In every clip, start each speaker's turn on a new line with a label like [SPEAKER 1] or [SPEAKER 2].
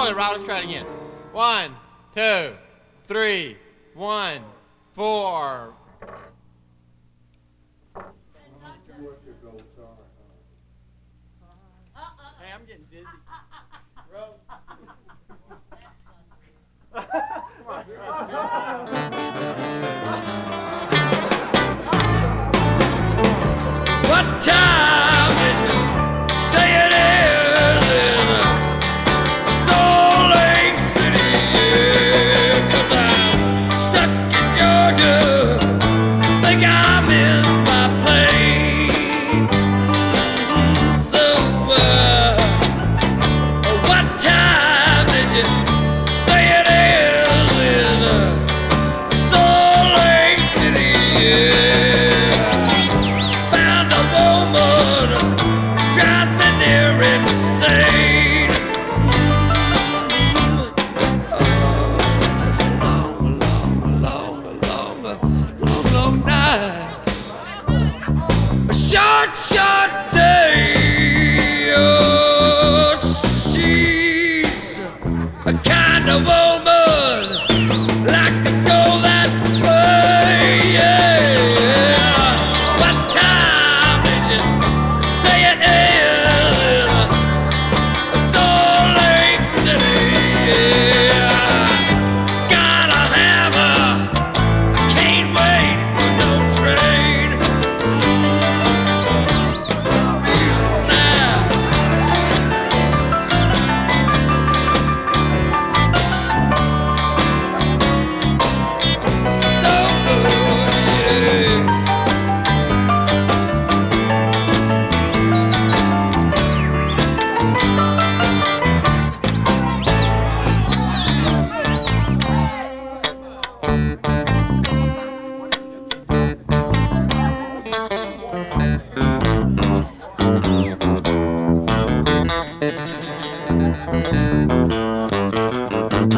[SPEAKER 1] Hold it, Rob. Let's try it again. One, two, three, one, four. What time? incredible.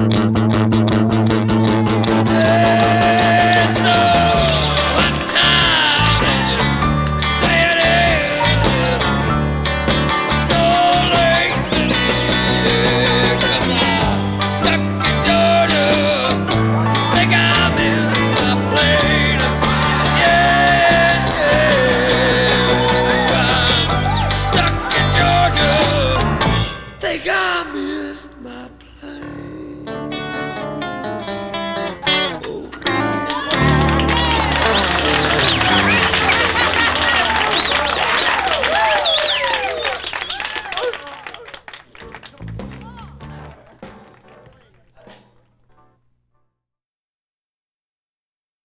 [SPEAKER 1] Thank